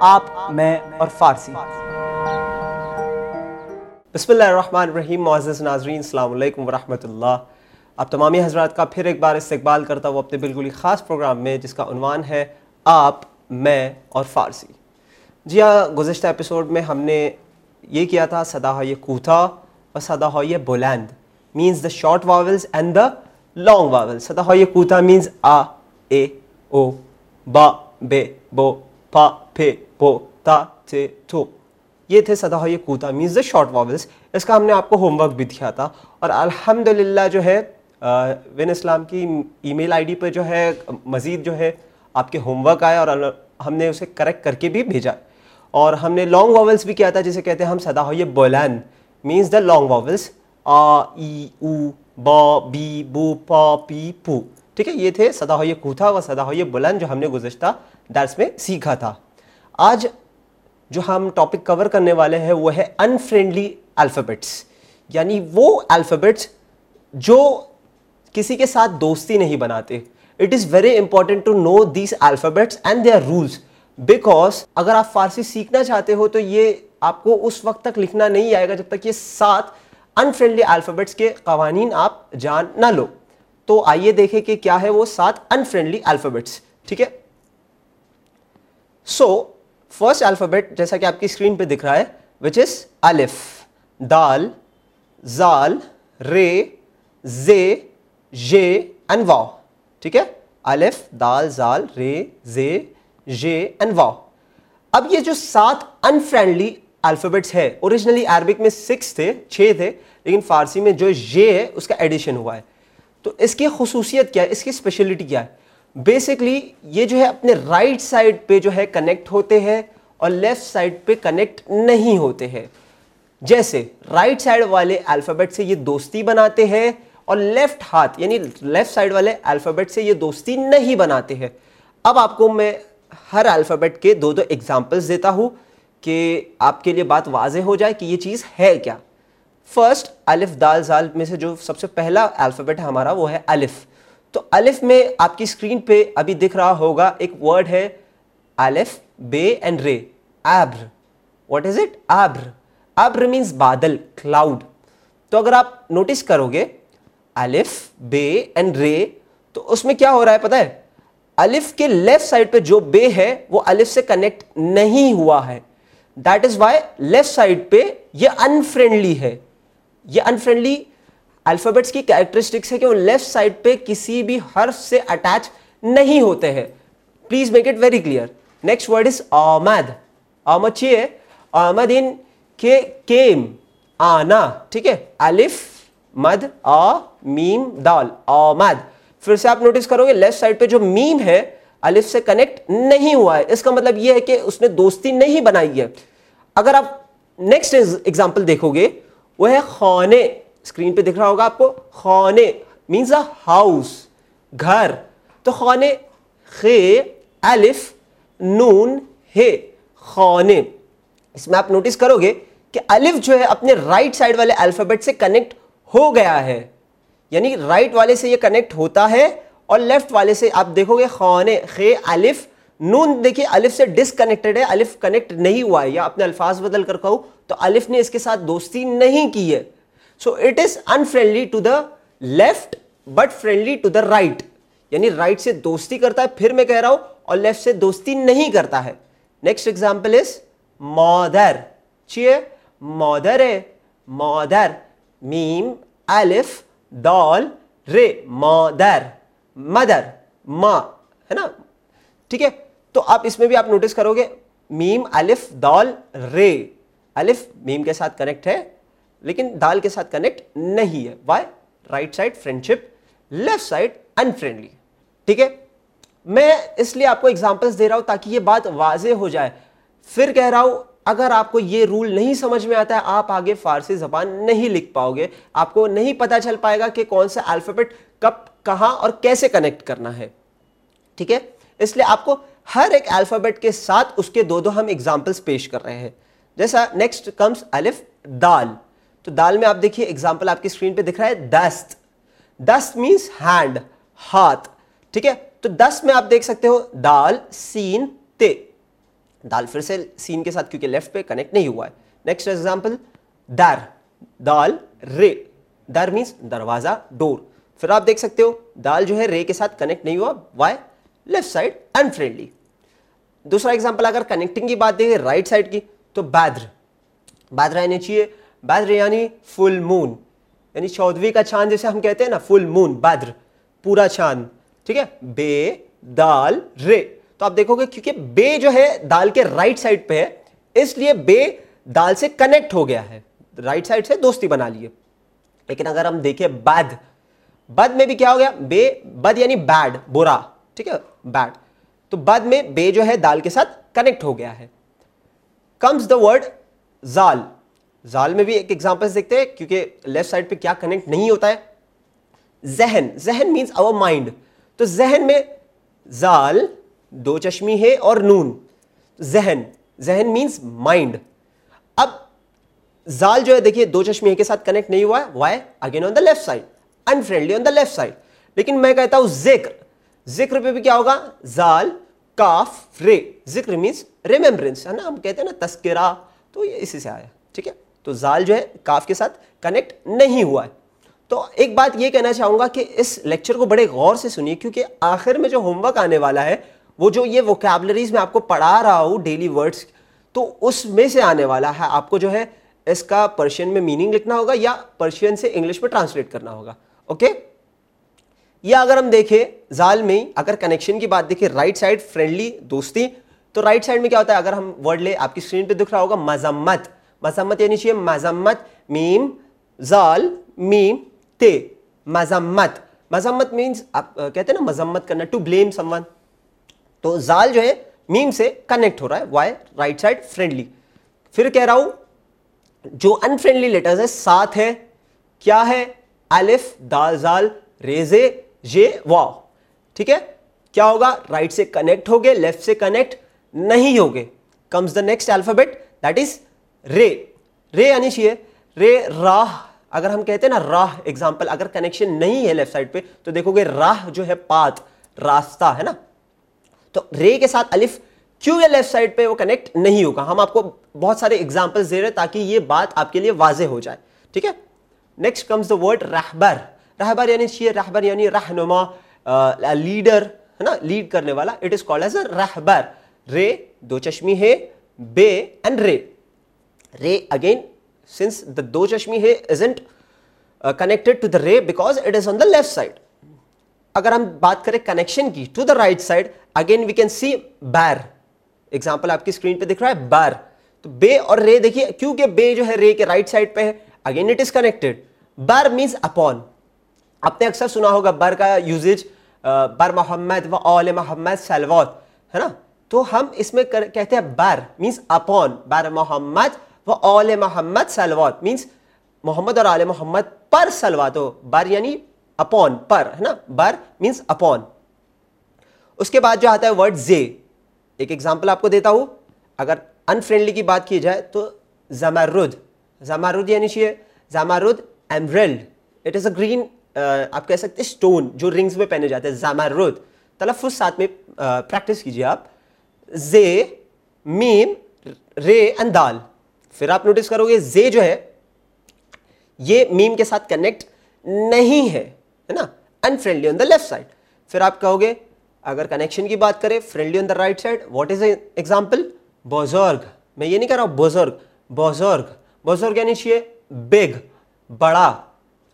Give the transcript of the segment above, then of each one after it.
آپ، میں اور فارسی۔ بسم اللہ الرحمن الرحیم، معزز ناظرین، السلام علیکم ورحمۃ اللہ۔ اب تمامی حضرات کا پھر ایک بار استقبال کرتا ہوں اپنے بالکل ہی خاص پروگرام میں، جس کا عنوان ہے آپ، میں اور فارسی۔ جی ہاں گزشتہ ایپیسوڈ میں ہم نے یہ کیا تھا سدا ہو یہ کوتھا اور سدا ہو یہ بلند means the short vowels and the long vowel سدا ہو یہ کوتھا مینس آ، اے، او، با، بے، بو، پا۔ پھے پو تا تے تو یہ تھے سدا ہو کوتا مینس دا شارٹ واولس اس کا ہم نے آپ کو ہوم ورک بھی دیا تھا اور الحمدللہ جو ہے ون اسلام کی ای میل آئی ڈی پہ جو ہے مزید جو ہے آپ کے ہوم ورک آیا اور ہم نے اسے کریکٹ کر کے بھی بھیجا اور ہم نے لانگ واولس بھی کیا تھا جسے کہتے ہیں ہم سدا ہو بولین مینس دا لانگ واولس آ ای او با بی بو پا پی پو ٹھیک ہے یہ تھے سدا ہو کوتھا و سدا ہو یہ بلند جو ہم نے گزشتہ درس میں سیکھا تھا آج جو ہم ٹاپک کور کرنے والے ہیں وہ ہے ان فرینڈلی الفابیٹس یعنی وہ الفابیٹس جو کسی کے ساتھ دوستی نہیں بناتے. It is very important to know these alphabets and their rules because اگر آپ فارسی سیکھنا چاہتے ہو تو یہ آپ کو اس وقت تک لکھنا نہیں آئے گا جب تک یہ سات ان فرینڈلی الفابیٹس کے قوانین آپ جان نہ لو. تو آئیے دیکھیں کہ کیا ہے وہ سات ان فرینڈلی الفابیٹس ٹھیک ہے؟ سو فرسٹ الفابیٹ جیسا کہ آپ کی اسکرین پہ دکھ رہا ہے وچ از الف، دال، زال، رے، زے، یے اینڈ واؤ. ٹھیک ہے؟ الف، دال، زال، رے، زے، یے اینڈ واؤ. اب یہ جو سات ان فرینڈلی الفابیٹس ہے اوریجنلی عربک میں سکس تھے، چھ تھے، لیکن فارسی میں جو یہ ہے، اس کا ایڈیشن ہوا ہے. تو اس کی خصوصیت کیا ہے؟ اس کی اسپیشلٹی کیا ہے؟ بیسکلی یہ جو ہے اپنے رائٹ سائڈ پہ جو ہے کنیکٹ ہوتے ہیں اور لیفٹ سائڈ پہ کنیکٹ نہیں ہوتے ہیں۔ جیسے رائٹ سائڈ والے الفابیٹ سے یہ دوستی بناتے ہیں اور لیفٹ ہاتھ یعنی لیفٹ سائڈ والے الفابیٹ سے یہ دوستی نہیں بناتے ہیں۔ اب آپ کو میں ہر الفابیٹ کے دو دو ایگزامپلس دیتا ہوں کہ آپ کے لیے بات واضح ہو جائے کہ یہ چیز ہے کیا۔ فرسٹ الف دال زال میں سے جو سب سے پہلا الفابیٹ ہے ہمارا وہ ہے الف۔ تو الف میں آپ کی اسکرین پہ ابھی دکھ رہا ہوگا، ایک ورڈ ہے الف، بے اینڈ رے ایبر واٹ از اٹ ایبر ایبر مینس بادل کلاؤڈ تو اگر آپ نوٹس کرو گے، الف، بے اینڈ رے، تو اس میں کیا ہو رہا ہے پتا ہے؟ الف کے لیفٹ سائڈ پہ جو بے ہے، وہ الف سے کنیکٹ نہیں ہوا ہے۔ That is why left side پہ یہ انفرینڈلی ہے۔ یہ انفرینڈلی الفابیٹس کی کیریکٹرسٹکس ہے کہ وہ لیفٹ سائڈ پہ کسی بھی حرف سے اٹیچ نہیں ہوتے ہیں۔ Please make it very clear next word is آمد آمد چیئے آمد ان کے کیم، آنا، ٹھیک ہے؟ الف، مد، آ، میم، دال، آمد۔ پھر سے آپ نوٹس کرو گے لیفٹ سائڈ پہ جو میم ہے، الف سے کنیکٹ نہیں ہوا ہے۔ اس کا مطلب یہ ہے کہ اس نے دوستی نہیں بنائی ہے۔ اگر آپ نیکسٹ ایگزامپل دیکھو گے، وہ ہے خونے اسکرین پہ دکھ رہا ہوگا آپ کو خونے مینس اے ہاؤس گھر۔ تو خونے خے، الف، نون، ہے خونے اس میں آپ نوٹس کرو گے کہ الف جو ہے اپنے رائٹ سائڈ والے الفابیٹ سے کنیکٹ ہو گیا ہے۔ یعنی رائٹ والے سے یہ کنیکٹ ہوتا ہے اور لیفٹ والے سے آپ دیکھو گے خونے خے، الف، نون۔ دیکھیے الف سے ڈسکنیکٹڈ ہے، الف کنیکٹ نہیں ہوا ہے۔ یا اپنے الفاظ بدل کر کہوں تو الف نے اس کے ساتھ دوستی نہیں کی ہے۔ So it is unfriendly to the left but friendly to the right یعنی رائٹ سے دوستی کرتا ہے، پھر میں کہہ رہا ہوں، اور لیفٹ سے دوستی نہیں کرتا ہے۔ نیکسٹ ایگزامپل از مادر چیئر مادر ہے۔ مادر میم، الف، دال، رے، مادر، مدر ماں ہے نا؟ ٹھیک ہے؟ تو آپ اس میں بھی آپ نوٹس کرو گے۔ میم، الف، دال، رے۔ الف، میم کے ساتھ کنیکٹ ہے۔ لیکن دال کے ساتھ کنیکٹ نہیں ہے. Why right side friendship left side unfriendly ٹھیک ہے؟ میں اس لیے آپ کو ایگزامپلس دے رہا ہوں تاکہ یہ بات واضح ہو جائے. پھر کہہ رہا ہوں، اگر آپ کو یہ رول نہیں سمجھ میں آتا ہے، آپ آگے فارسی زبان نہیں لکھ پاؤ گے. آپ کو نہیں پتا چل پائے گا کہ کون سا الفابیٹ کب، کہاں اور کیسے کنیکٹ کرنا ہے. ٹھیک ہے؟ اس لیے آپ کو ہر ایک الفابیٹ کے ساتھ اس کے دو دو ہم ایگزامپلس پیش کر رہے ہیں. جیسا نیکسٹ کمس الف، دال. تو دال میں آپ دیکھیے ایگزامپل آپ کی اسکرین پہ دکھ رہا ہے دست دست مینس ہینڈ ہاتھ ٹھیک ہے؟ تو دست میں آپ دیکھ سکتے ہو دال سین تے. دال پھر سے سین کے ساتھ کیونکہ لیفٹ پہ کنیکٹ نہیں ہوا ہے. نیکسٹ ایگزامپل در. دال رے. در مینس دروازہ ڈور پھر آپ دیکھ سکتے ہو دال جو ہے رے کے ساتھ کنیکٹ نہیں ہوا. وائی لیفٹ سائڈ انفرینڈلی دوسرا ایگزامپل اگر کنیکٹنگ کی بات دیکھیں رائٹ سائڈ کی، تو بادر بادر آنے یعنی چاہیے بادر یعنی فل مون یعنی چودویں کا چاند جیسے ہم کہتے ہیں نا فل مون بادر پورا چاند. ٹھیک ہے؟ بے، دال، رے. تو آپ دیکھو گے کیونکہ بے جو ہے دال کے رائٹ سائڈ پہ ہے، اس لیے بے دال سے کنیکٹ ہو گیا ہے۔ رائٹ سائڈ سے دوستی بنا لیے۔ لیکن اگر ہم دیکھیں بد بد میں بھی کیا ہو گیا؟ بے، بد یعنی بیڈ برا۔ ٹھیک ہے؟ بیڈ تو بد میں بے جو ہے دال کے ساتھ کنیکٹ ہو گیا ہے۔ کمز دا ورڈ زال۔ زال میں بھی ایک ایگزامپل دیکھتے ہیں، کیونکہ لیفٹ سائڈ پہ کیا کنیکٹ نہیں ہوتا ہے؟ ذہن ذہن مینس اوور مائنڈ تو ذہن میں زال دو چشمی ہے اور نون. ذہن ذہن مینس مائنڈ اب زال جو ہے، دیکھیے، دو چشمی کے ساتھ کنیکٹ نہیں ہوا ہے. Why again on the left side unfriendly on the left side لیکن میں کہتا ہوں ذکر. ذکر پہ بھی کیا ہوگا؟ زال کاف، رے. ذکر مینس ریمبرنس ہے نا؟ ہم کہتے ہیں نا تذکرہ. تو یہ اسی سے آیا. ٹھیک ہے؟ تو زال جو ہے کاف کے ساتھ کنیکٹ نہیں ہوا ہے۔ تو ایک بات یہ کہنا چاہوں گا کہ اس لیکچر کو بڑے غور سے سنیے، کیونکہ آخر میں جو ہوم ورک آنے والا ہے، وہ جو یہ ووکیبلریز میں آپ کو پڑھا رہا ہوں ڈیلی ورڈس تو اس میں سے آنے والا ہے۔ آپ کو جو ہے اس کا پرشین میں میننگ لکھنا ہوگا یا پرشین سے انگلش میں ٹرانسلیٹ کرنا ہوگا۔ اوکے یا اگر ہم دیکھیں زال میں اگر کنیکشن کی بات دیکھیں رائٹ سائڈ فرینڈلی دوستی، تو رائٹ سائڈ میں کیا ہوتا ہے؟ اگر ہم ورڈ لے، آپ کی اسکرین پہ دکھ رہا ہوگا مذمت۔ مذمت یعنی چاہیے مذمت میم زال میم تے. مذمت. مذمت مینس آپ کہتے ہیں نا مذمت کرنا ٹو بلیم سم ون تو زال جو ہے، میم سے کنیکٹ ہو رہا ہے وائی رائٹ سائڈ فرینڈلی پھر کہہ رہا ہوں، جو انفرینڈلی لیٹرز ہے ساتھ ہے کیا ہے؟ الف، دال، زال، ریزے، یہ واؤ ٹھیک ہے؟ کیا ہوگا؟ رائٹ سے کنیکٹ ہوگے لیفٹ سے کنیکٹ نہیں ہوگے comes the next alphabet that is رے. رے یعنی چاہیے رے راہ. اگر ہم کہتے ہیں نا راہ ایگزامپل اگر کنیکشن نہیں ہے لیفٹ سائڈ پہ، تو دیکھو گے راہ جو ہے پات، راستہ، ہے نا؟ تو رے کے ساتھ الف کیوں یہ لیفٹ سائڈ پہ وہ کنیکٹ نہیں ہوگا؟ ہم آپ کو بہت سارے ایگزامپل دے رہے تاکہ یہ بات آپ کے لیے واضح ہو جائے. ٹھیک ہے؟ نیکسٹ کمز دا ورڈ رہبر. رہبر یعنی چاہیے رہبر یعنی رہنما لیڈر ہے نا؟ لیڈ کرنے والا. It is call as a رہبر. رے دو چشمی ہے بے اینڈ رے. رے اگین سنس دا دو چشمی ہے ازنٹ کنیکٹڈ ٹو دا رے because it is on the left side اگر ہم بات کریں کنیکشن کی to the right side again we can see بیر ایگزامپل آپ کی اسکرین پہ دکھ رہا ہے بیر تو بے اور رے دیکھیے کیونکہ بے جو ہے رے کے رائٹ سائڈ پہ ہے اگین اٹ از کنیکٹڈ بر مینس اپون آپ نے اکثر سنا ہوگا بر کا یوزیج بر محمد و اول محمد سلوات ہے نا تو ہم اس میں کہتے ہیں بر مینس اپون بر محمد و اول محمد سلوات مینس محمد اور آل محمد پر سلوات ہو بر یعنی اپون پر، ہے نا؟ بر مینس اپون اس کے بعد جو آتا ہے ورڈ زے، ایک ایگزامپل آپ کو دیتا ہوں۔ اگر انفرینڈلی کی بات کی جائے تو زمرد زمرد یعنی چاہیے زمرد emerald it is a green آپ کہہ سکتے اسٹون جو رنگز میں پہنے جاتے ہیں، زمرد. تلفظ ساتھ میں پریکٹس کیجیے آپ۔ زے، میم، رے اینڈ دال پھر آپ نوٹس کرو گے زے جو ہے، یہ میم کے ساتھ کنیکٹ نہیں ہے نا؟ Unfriendly on the left side پھر آپ کہو گے، اگر کنیکشن کی بات کریں friendly on the right side what is a example بزرگ. میں یہ نہیں کہہ رہا ہوں بزرگ بزرگ. بزرگ یعنی چاہیے بگ بڑا.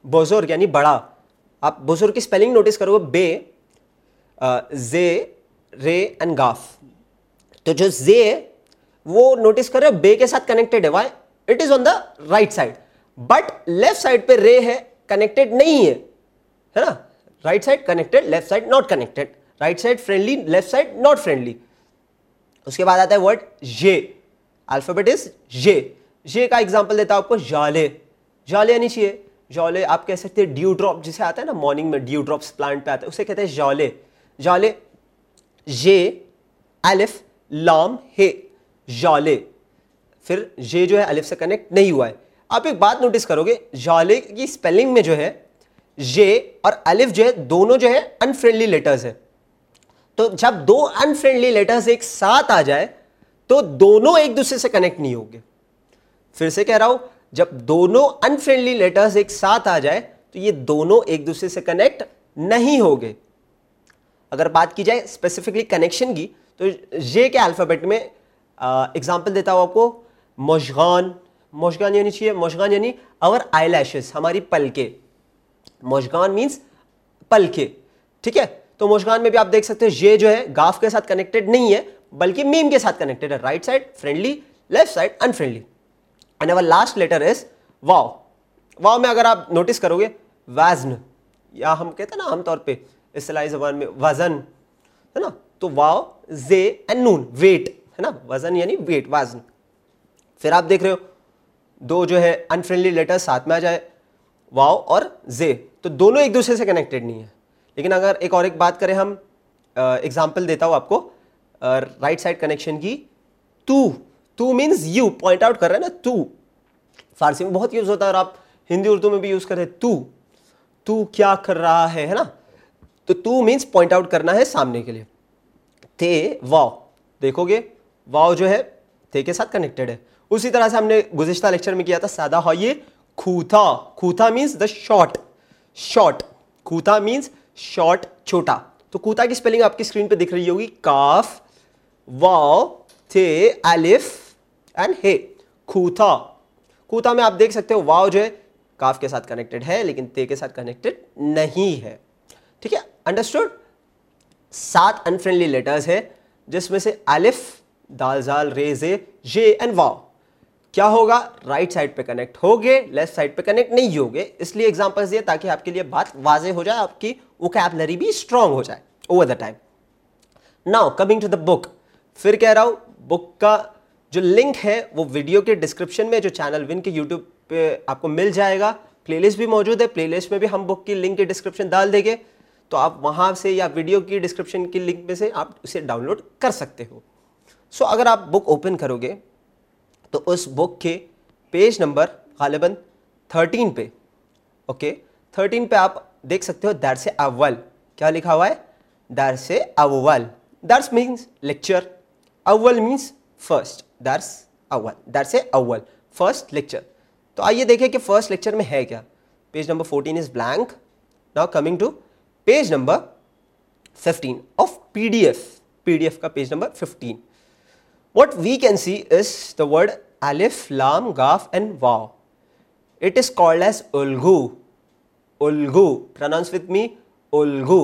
بزرگ یعنی بڑا. آپ بزرگ کی اسپیلنگ نوٹس کرو گے، بے زے، رے اینڈ گاف. تو جو زے وہ نوٹس کر رہے بے کے ساتھ کنیکٹڈ ہے why it is on the right side but left side پہ رے ہے کنیکٹڈ نہیں ہے. نا? Right side connected left side not connected right side friendly left side not friendly اس کے بعد آتا ہے ورڈ یہ الفابیٹ از یہ یہ کا ایگزامپل دیتا ہوں آپ کو جالے جالے یعنی چاہیے جالے آپ کہہ سکتے ہیں ڈیو ڈراپ جسے آتا ہے نا مارننگ میں ڈیو ڈراپس پلانٹ پہ آتا ہے، اسے کہتے ہیں جالے جالے یہ الف لام ہے جالے پھر یہ جو ہے الف سے کنیکٹ نہیں ہوا ہے۔ آپ ایک بات نوٹس کرو گے جالے کی اسپیلنگ میں جو ہے یہ اور الف جو ہے، دونوں جو ہے انفرینڈلی لیٹرز ہے تو جب دو انفرینڈلی لیٹرز ایک ساتھ آ جائے، تو دونوں ایک دوسرے سے کنیکٹ نہیں ہوگے۔ پھر سے کہہ رہا ہوں، جب دونوں انفرینڈلی لیٹرز ایک ساتھ آ جائے، تو یہ دونوں ایک دوسرے سے کنیکٹ نہیں ہوگے۔ اگر بات کی جائے اسپیسیفکلی کنیکشن کی، تو یہ کے الفابیٹ میں اگزامپل دیتا ہوں آپ کو، مشغان. مشغان یعنی چاہیے مشغان یعنی اور آئی لیشز ہماری پلکے مشغان مینس پلکے ٹھیک ہے؟ تو مشغان میں بھی آپ دیکھ سکتے ہیں، یہ جو ہے، گاف کے ساتھ کنیکٹڈ نہیں ہے، بلکہ میم کے ساتھ کنیکٹڈ ہے right side friendly left side unfriendly and our last letter is واؤ واؤ میں اگر آپ نوٹس کرو گے ویزن یا ہم کہتے ہیں نا، عام طور پہ اصطلاحی زبان میں وزن، ہے نا؟ تو واؤ زے اینڈ نون ویٹ ہے نا؟ وزن یعنی ویٹ وزن۔ پھر آپ دیکھ رہے ہو، دو جو ہے انفرینڈلی لیٹر ساتھ میں آ جائے، واؤ اور زے۔ تو دونوں ایک دوسرے سے کنیکٹڈ نہیں ہے لیکن اگر ایک اور ایک بات کریں ہم ایگزامپل دیتا ہوں آپ کو رائٹ سائڈ کنیکشن کی تو۔ تو مینس یو پوائنٹ آؤٹ کر رہے ہیں نا، تو۔ فارسی میں بہت یوز ہوتا ہے اور آپ ہندی، اردو میں بھی یوز کر رہے تو۔ تو کیا کر رہا ہے ہے نا؟ تو تو مینس پوائنٹ آؤٹ کرنا ہے سامنے کے لیے۔ تے، واؤ۔ دیکھو گے واؤ جو ہے، تے کے ساتھ کنیکٹڈ ہے۔ اسی طرح سے ہم نے گزشتہ لیکچر میں کیا تھا، سادہ ہو یہ کھوتا۔ کھوتا مینس دا شارٹ شارٹ کھوتا مینس شارٹ چھوٹا۔ تو کوتا کی اسپیلنگ آپ کی اسکرین پہ دکھ رہی ہوگی۔ کاف، واؤ تھے الف اینڈ ہے کھوتا۔ کوتا میں آپ دیکھ سکتے ہو، واؤ جو ہے، کاف کے ساتھ کنیکٹڈ ہے، لیکن تے کے ساتھ کنیکٹڈ نہیں ہے۔ ٹھیک ہے؟ انڈرسٹوڈ سات انفرینڈلی لیٹرز ہے جس میں سے الف دال زال رے زے جے اینڈ واؤ کیا ہوگا؟ رائٹ سائڈ پہ کنیکٹ ہوگے لیفٹ سائڈ پہ کنیکٹ نہیں ہوگے۔ اس لیے ایگزامپل دیے تاکہ آپ کے لیے بات واضح ہو جائے، آپ کی ووکیبلری بھی اسٹرانگ ہو جائے over the time now coming to the book پھر کہہ رہا ہوں بک کا جو لنک ہے، وہ ویڈیو کے ڈسکرپشن میں، جو چینل ون کے یوٹیوب پہ آپ کو مل جائے گا۔ پلے لسٹ بھی موجود ہے پلے لسٹ میں بھی ہم بک کی لنک کے ڈسکرپشن ڈال دیں گے۔ تو آپ وہاں سے یا ویڈیو کی ڈسکرپشن کی لنک میں سے آپ اسے ڈاؤن لوڈ کر سکتے ہو۔ سو اگر آپ بک اوپن کرو گے تو اس بک کے پیج نمبر غالباً تھرٹین پہ اوکے تھرٹین پہ آپ دیکھ سکتے ہو در سے اول. کیا لکھا ہوا ہے؟ در سے اول. درس مینس لیکچر اول مینس فرسٹ درس اول. در سے اول. فرسٹ لیکچر تو آئیے دیکھیں کہ فرسٹ لیکچر میں ہے کیا. Page number fourteen is blank now coming to page number fifteen of P D F P D F کا page number fifteen what we can see is the word الف لام گاف اینڈ واؤ it is called as الگو الگو pronounce with me الگو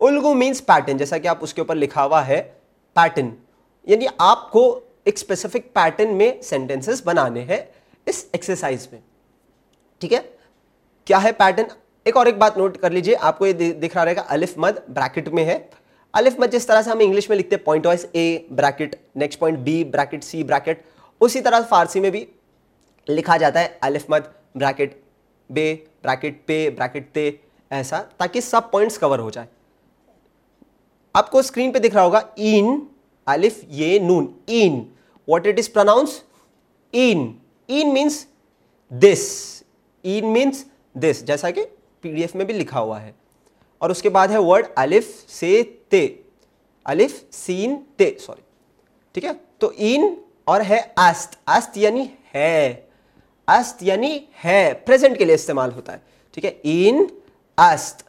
الگو means pattern جیسا کہ آپ اس کے اوپر لکھا ہوا ہے پیٹرن یعنی آپ کو ایک اسپیسیفک پیٹرن میں سینٹینسز بنانے ہیں اس ایکسرسائز میں ٹھیک ہے کیا ہے پیٹرن ایک اور ایک بات نوٹ کر لیجیے آپ کو یہ دکھ رہا رہے گا الف مد بریکٹ میں ہے الف مت جس طرح سے ہم انگلش میں لکھتے ہیں point wise A bracket next point B bracket C bracket اسی طرح فارسی میں بھی لکھا جاتا ہے الف مت بریکٹ بے بریکٹ پے بریکٹ تے ایسا تاکہ سب پوائنٹس کور ہو جائے. آپ کو اسکرین پہ دکھ رہا ہوگا این الف، یہ، نون. این واٹ اٹ از پروناؤنس این این مینس دس این مینس دس جیسا کہ پی ڈی ایف میں بھی لکھا ہوا ہے. اور اس کے بعد ہے ورڈ الف سے تے الف سین تے سوری، ٹھیک ہے؟ تو این اور ہے است است یعنی ہے است یعنی ہے پریزنٹ کے لیے استعمال ہوتا ہے، ٹھیک ہے؟ این است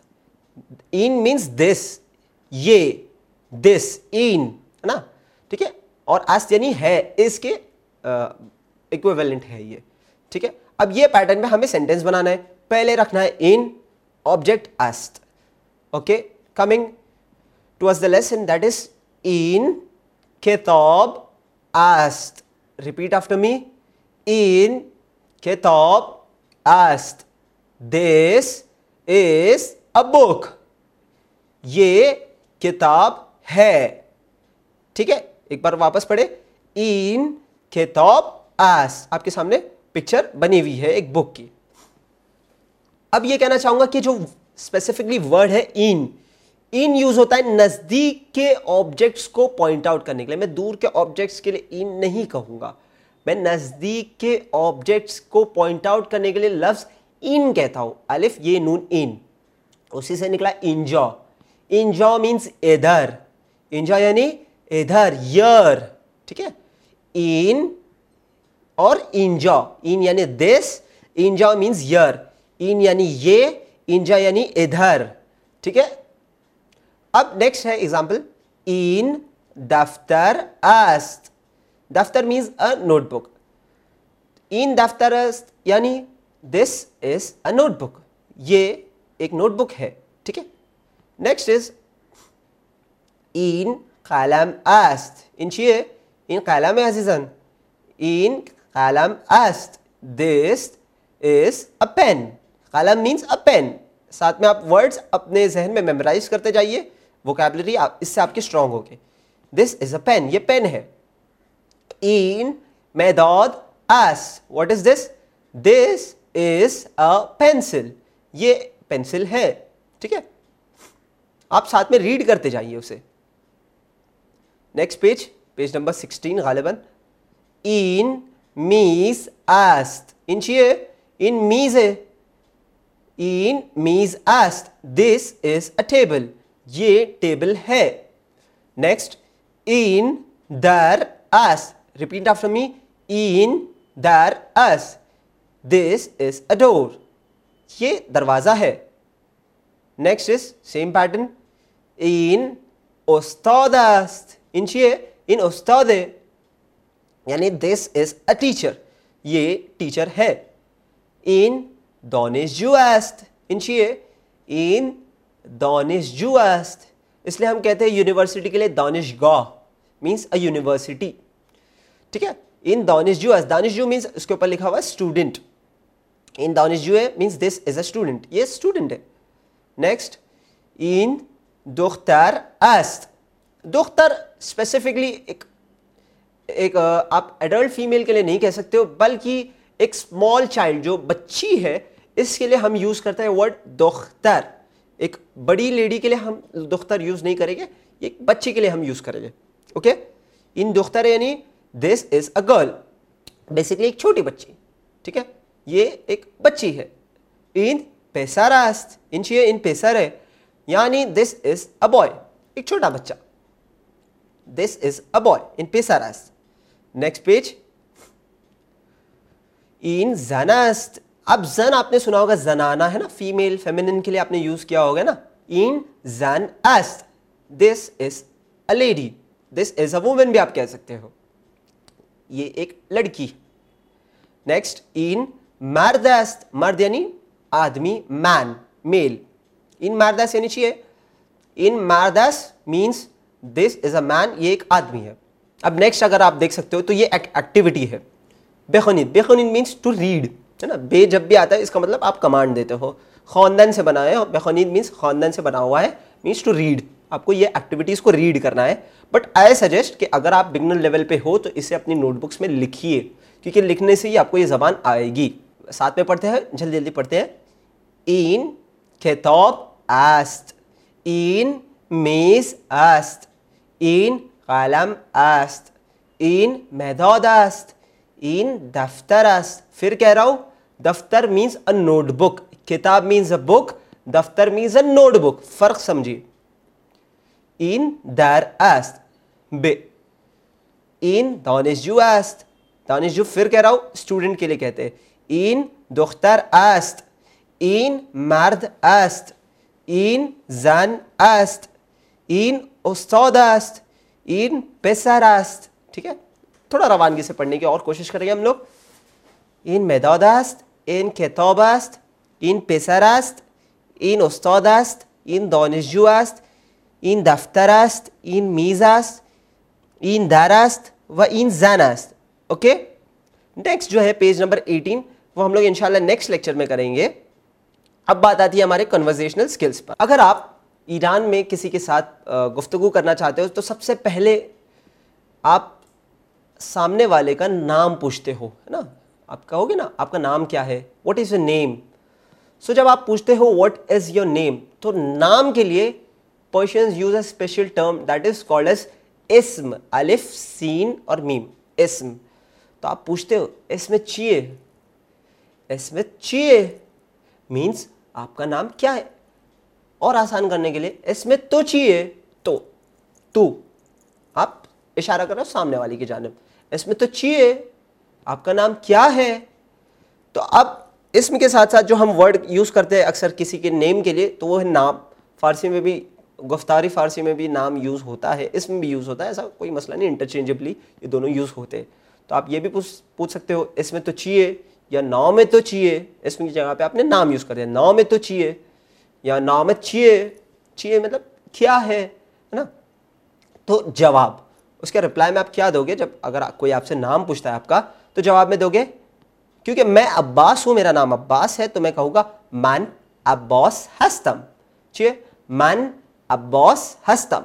این مینس دس یہ دس این، ہے نا؟ ٹھیک ہے؟ اور است یعنی ہے، اس کے اکویولنٹ ہے یہ، ٹھیک ہے؟ اب یہ پیٹرن میں ہمیں سینٹینس بنانا ہے، پہلے رکھنا ہے ان آبجیکٹ است okay coming to the lesson that is N کتاب است ریپیٹ آفٹر می این کتاب است دس از اے بک یہ کتاب ہے ٹھیک ہے ایک بار واپس پڑھے این کتاب اس آپ کے سامنے پکچر بنی ہوئی ہے ایک بک کی اب یہ کہنا چاہوں گا کہ جو اسپیسیفکلی ورڈ ہے این این یوز ہوتا ہے نزدیک کے آبجیکٹس کو پوائنٹ آؤٹ کرنے کے لیے. میں دور کے آبجیکٹس کے لیے این نہیں کہوں گا. میں نزدیک کے آبجیکٹس کو پوائنٹ آؤٹ کرنے کے لیے لفظ این کہتا ہوں. الف، یہ نون این اسی سے نکلا انجو انجو مینس ادھر. انجو یعنی ادھر یر ٹھیک ہے؟ in اور انجا ان یعنی دس انجا مینس یر ان یعنی یہ انجا یعنی ادھر، ٹھیک ہے؟ اب نیکسٹ ہے ایگزامپل ان دفتر است. دفتر مینس اے نوٹ بک ان دفتر است یعنی this is a note book یہ ایک نوٹ بک ہے، ٹھیک ہے؟ نیکسٹ از این قلم است. این چیه؟ این قلم عزیزان این قلم است. دس از اے پین قلم مینس اے پین ساتھ میں آپ ورڈس اپنے ذہن میں میمورائز کرتے جائیے. ووکیبلری اس سے آپ کی اسٹرانگ ہوگی دس از اے پین یہ پین ہے. این میداد S what is this this is a pencil یہ پینسل ہے. ٹھیک ہے؟ آپ ساتھ میں ریڈ کرتے جائیے اسے. Next page page number sixteen غالباً. این میز آست ان چیے ان میز ہے. این میز آست دس از اے ٹیبل یہ ٹیبل ہے نیکسٹ این در آس ریپیٹ آفٹر می این در آس دس از اے ڈور یہ دروازہ ہے نیکسٹ از سیم پیٹرن این استاد است ان چیے ان استاد یعنی دس از اے ٹیچر یہ ٹیچر ہے ان دانش جو است۔ ان چیے ان دانش جو است۔ اس لیے ہم کہتے ہیں یونیورسٹی کے لیے دانش گاہ مینس اے یونیورسٹی ٹھیک ہے؟ ان دانش جو است۔ دانش جو مینس اس کے اوپر لکھا ہوا ہے اسٹوڈنٹ ان دانش جو ہے means this is a student یہ اسٹوڈنٹ ہے۔ نیکسٹ ان دختر است۔ دختر اسپیسیفکلی ایک ایک، آپ ایڈلٹ فیمیل کے لیے نہیں کہہ سکتے ہو، بلکہ ایک اسمال چائلڈ جو بچی ہے، اس کے لیے ہم یوز کرتے ہیں ورڈ دختر۔ ایک بڑی لیڈی کے لیے ہم دختر یوز نہیں کریں گے، ایک بچی کے لیے ہم یوز کریں گے۔ اوکے ان دختر یعنی this is a girl basically ایک چھوٹی بچی۔ ٹھیک ہے؟ یہ ایک بچی ہے۔ ان پیسہ راست، ان چیئے ان پیسر ہے یعنی دس از اے بوائے ایک چھوٹا بچہ۔ دس از اے بوائے ان پیسہ راست۔ نیکسٹ پیج ان زنست اب زن آپ نے سنا ہوگا زنانا ہے نا فیمیل فیمنن کے لیے آپ نے یوز کیا ہوگا نا۔ ان زن است۔ This is a lady this is a woman بھی آپ کہہ سکتے ہو۔ یہ ایک لڑکی۔ نیکسٹ ان مرد است۔ مرد یعنی آدمی مین میل ان مردس یعنی چیئے ان مردس مینس دس از اے مین یہ ایک آدمی ہے۔ اب نیکسٹ اگر آپ دیکھ سکتے ہو تو یہ ایکٹیویٹی ہے۔ بے خونید مینس ٹو ریڈ ہے نا؟ بے جب بھی آتا ہے، اس کا مطلب آپ کمانڈ دیتے ہو. خاندان سے بنا ہے بے مینس خاندان سے بنا ہوا ہے مینس ٹو ریڈ آپ کو یہ ایکٹیویٹیز کو ریڈ کرنا ہے. بٹ آئی سجیسٹ کہ اگر آپ بگنر لیول پہ ہو، تو اسے اپنی نوٹ بکس میں لکھیے. کیونکہ لکھنے سے ہی آپ کو یہ زبان آئے گی. ساتھ میں پڑھتے ہیں، جلدی جلدی پڑھتے ہیں. این کتاب است. این میز است. این قلم است. این مداد است. این دفتر است پھر کہہ رہا ہوں دفتر مینس اے نوٹ بک کتاب مینس اے بک دفتر مینس اے نوٹ بک فرق سمجھیے این در است بے این دانشجو است دانشجو پھر کہہ رہا ہوں اسٹوڈنٹ کے لیے کہتے ہیں این دختر است این مرد است این زن است این استاد است این پسر است ٹھیک ہے تھوڑا روانگی سے پڑھنے کی اور کوشش کریں گے ہم لوگ۔ این مداد است، این کتاب است، این پسر است، این استاد است، این دانشجو است، این دفتر است، این میز است، این در است و این زن است۔ اوکے نیکسٹ جو ہے پیج نمبر ایٹین، وہ ہم لوگ انشاءاللہ نیکسٹ لیکچر میں کریں گے۔ اب بات آتی ہے ہمارے کنورزیشنل سکلز پر۔ اگر آپ ایران میں کسی کے ساتھ گفتگو کرنا چاہتے ہو تو سب سے پہلے آپ سامنے والے کا نام پوچھتے ہو، ہے نا؟ آپ کہو گے نا، آپ کا نام کیا ہے؟ واٹ از یور نیم سو جب آپ پوچھتے ہو واٹ از یور نیم تو نام کے لیے Persians use a special term that is called as اسم، الف، سین اور میم۔ اسم۔ تو آپ پوچھتے ہو اس میں چیے اس میں چیے مینس آپ کا نام کیا ہے؟ اور آسان کرنے کے لیے اس میں تو چاہیے تو تو۔ آپ اشارہ کر رہا ہوں سامنے والی کی جانب۔ اس میں تو چیے آپ کا نام کیا ہے؟ تو اب اسم کے ساتھ ساتھ جو ہم ورڈ یوز کرتے ہیں اکثر کسی کے نیم کے لیے، تو وہ ہے نام۔ فارسی میں بھی، گفتاری فارسی میں بھی نام یوز ہوتا ہے اس میں بھی یوز ہوتا ہے، ایسا کوئی مسئلہ نہیں انٹرچینجبلی یہ دونوں یوز ہوتے ہیں۔ تو آپ یہ بھی پوچھ سکتے ہو، اس میں تو چیے یا ناؤ میں تو چیے اس میں کی جگہ پہ آپ نے نام یوز کر دیا۔ ناؤ میں تو چیے یا ناؤ میں چیے چیے مطلب کیا ہے نا؟ تو جواب۔ اس کے رپلائی میں آپ کیا دو گے؟ جب اگر کوئی آپ سے نام پوچھتا ہے آپ کا، تو جواب میں دو گے، کیونکہ میں عباس ہوں، میرا نام عباس ہے، تو میں کہوں گا من عباس ہستم۔ چیے من عباس ہستم۔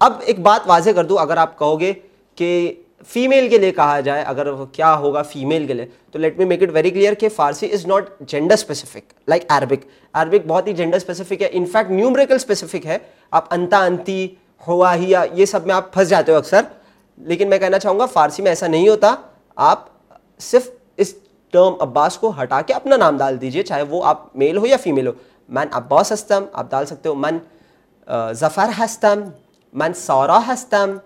اب ایک بات واضح کر دوں، اگر آپ کہو گے کہ فیمیل کے لیے کہا جائے، اگر کیا ہوگا فیمیل کے لیے، تو let me make it very clear کہ فارسی is not gender specific like Arabic Arabic بہت ہی جینڈر اسپیسیفک ہے انفیکٹ نیومریکل اسپیسیفک ہے۔ آپ انتا انتی ہوا ہی یا یہ سب میں آپ پھنس جاتے ہو اکثر، لیکن میں کہنا چاہوں گا فارسی میں ایسا نہیں ہوتا، آپ صرف اس ٹرم عباس کو ہٹا کے اپنا نام ڈال دیجیے، چاہے وہ آپ میل ہو یا فیمیل ہو۔ من عباس ہستم، آپ ڈال سکتے ہو من ظفر ہستم، من سورا ہستم،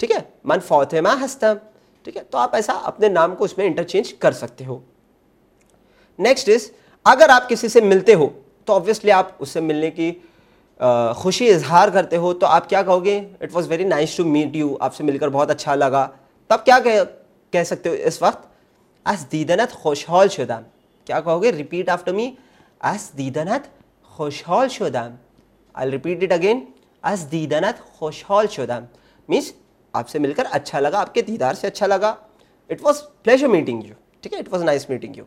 ٹھیک ہے؟ من فوتمہ ہستم، ٹھیک ہے؟ تو آپ ایسا اپنے نام کو اس میں انٹرچینج کر سکتے ہو۔ نیکسٹ از اگر آپ کسی سے ملتے ہو، تو آبویسلی آپ اس سے ملنے کی خوشی اظہار کرتے ہو تو آپ کیا کہو گے؟ It was very nice to meet you آپ سے مل کر بہت اچھا لگا۔ تب کیا کہہ سکتے ہو اس وقت؟ ایس دیدنت خوشحال شدم۔ کیا کہو گے؟ ریپیٹ آفٹر می ایس دیدنت خوشحال شدم۔ آئی ریپیٹ اٹ اگین ایس دیدنت خوشحال شدم۔ مینس آپ سے مل کر اچھا لگا، آپ کے دیدار سے اچھا لگا۔ It was pleasure meeting you ٹھیک ہے؟ It was nice meeting you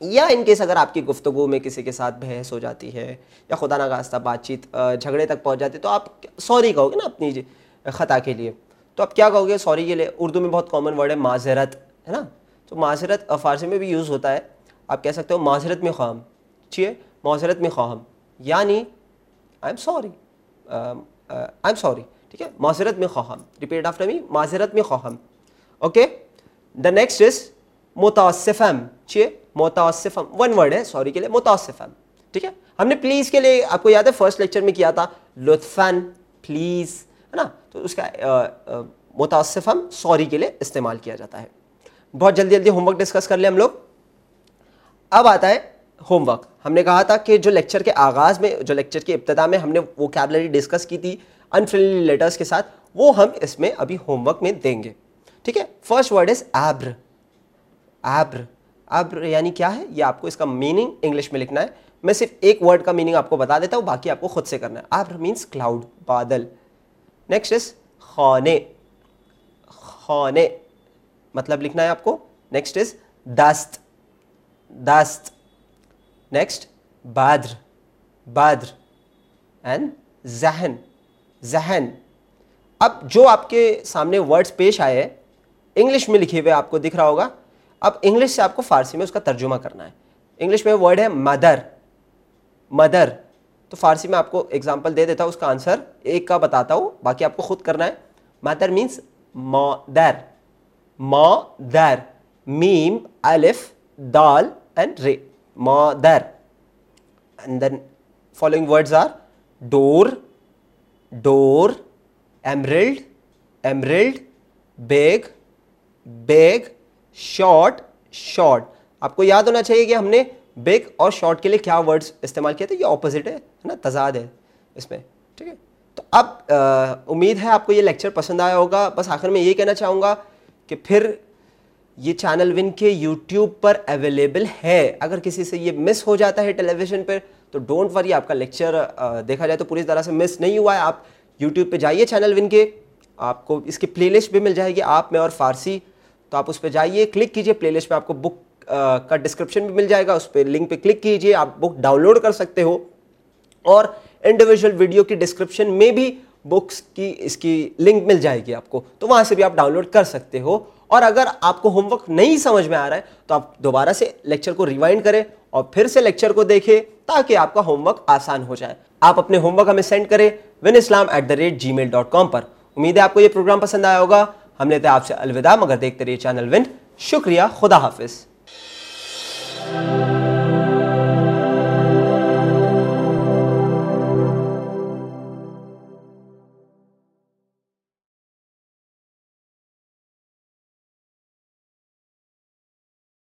یا ان کیس اگر آپ کی گفتگو میں کسی کے ساتھ بحث ہو جاتی ہے یا خدا نخواستہ بات چیت جھگڑے تک پہنچ جاتی ہے تو آپ سوری کہو گے نا اپنی جی، خطا کے لیے۔ تو آپ کیا کہو گے؟ سوری کے لیے۔ اردو میں بہت کامن ورڈ ہے معذرت، ہے نا؟ تو معذرت فارسی میں بھی یوز ہوتا ہے۔ آپ کہہ سکتے ہو معذرت میں خواہم۔ چیے معذرت میں خواہم۔ یعنی I am sorry I am sorry ٹھیک ہے؟ معذرت میں خواہم۔ ریپیٹ آفٹر می معذرت میں خواہم۔ اوکے دا نیکسٹ از متاثفم متاثفم ون ورڈ ہے سوری کے لیے متاثفم ٹھیک ہے؟ ہم نے پلیز کے لیے، آپ کو یاد ہے فرسٹ لیکچر میں کیا تھا؟ لطفاً پلیز ہے نا؟ تو اس کا متاثفم سوری کے لیے استعمال کیا جاتا ہے. بہت جلدی جلدی ہوم ورک ڈسکس کر لیں ہم لوگ. اب آتا ہے ہوم ورک ہم نے کہا تھا کہ جو لیکچر کے آغاز میں، جو لیکچر کی ابتدا میں ہم نے وہ کیبلری ڈسکس کی تھی انفرینڈلی لیٹرس کے ساتھ، وہ ہم اس میں ابھی ہوم ورک میں دیں گے. ٹھیک ہے؟ فرسٹ ورڈ از ایبر ایبر ایبر یعنی کیا ہے؟ یہ آپ کو اس کا میننگ انگلش میں لکھنا ہے۔ میں صرف ایک ورڈ کا میننگ آپ کو بتا دیتا ہوں، باقی آپ کو خود سے کرنا ہے۔ ایبر مینس کلاؤڈ بادل۔ نیکسٹ از خونے خونے مطلب لکھنا ہے آپ کو۔ نیکسٹ از دست دست نیکسٹ بادر بادر اینڈ ذہن ذہن اب جو آپ کے سامنے ورڈز پیش آئے انگلش میں لکھے ہوئے آپ کو دکھ رہا ہوگا۔ اب انگلش سے آپ کو فارسی میں اس کا ترجمہ کرنا ہے۔ انگلش میں ورڈ ہے مدر۔ مدر۔ تو فارسی میں آپ کو ایگزامپل دے دیتا ہوں، اس کا آنسر ایک کا بتاتا ہوں، باقی آپ کو خود کرنا ہے۔ مدر مینس مادر۔ مادر میم، الف، دال اینڈ رے مادر۔ And then following words are door door emerald emerald bag bag. Short short آپ کو یاد ہونا چاہیے کہ ہم نے بیگ اور شارٹ کے لیے کیا ورڈز استعمال کیا تھا یہ اپوزٹ ہے نا؟ تضاد ہے اس میں، ٹھیک ہے؟ تو اب امید ہے آپ کو یہ لیکچر پسند آیا ہوگا۔ بس آخر میں یہ کہنا چاہوں گا کہ پھر یہ چینل ون کے یوٹیوب پر اویلیبل ہے۔ اگر کسی سے یہ مس ہو جاتا ہے ٹیلی ویژن پر، تو ڈونٹ وری آپ کا لیکچر دیکھا جائے تو پوری طرح سے مس نہیں ہوا ہے۔ آپ یوٹیوب پہ جائیے چینل ون کے، آپ کو اس کی پلے لسٹ بھی مل جائے گی۔ آپ میں اور فارسی تو آپ اس پہ جائیے کلک کیجیے پلے لسٹ پہ آپ کو بک کا ڈسکرپشن بھی مل جائے گا، اس پہ لنک پہ کلک کیجیے، آپ بک ڈاؤن لوڈ کر سکتے ہو اور انڈیویجول ویڈیو کی ڈسکرپشن میں بھی بکس کی اس کی لنک مل جائے گی آپ کو، تو وہاں سے بھی آپ ڈاؤن لوڈ کر سکتے ہو اور اگر آپ کو ہوم ورک نہیں سمجھ میں آ رہا ہے تو آپ دوبارہ سے لیکچر کو ریوائنڈ کریں اور پھر سے لیکچر کو دیکھیں تاکہ آپ کا ہوم ورک آسان ہو جائے۔ آپ اپنے ہوم ورک ہمیں سینڈ کریں one Islam at the rate G mail dot com پر۔ امید ہے آپ کو یہ پروگرام پسند آیا ہوگا۔ ہم لیتے ہیں آپ سے الوداع مگر دیکھتے رہیے چینل ون شکریہ خدا حافظ۔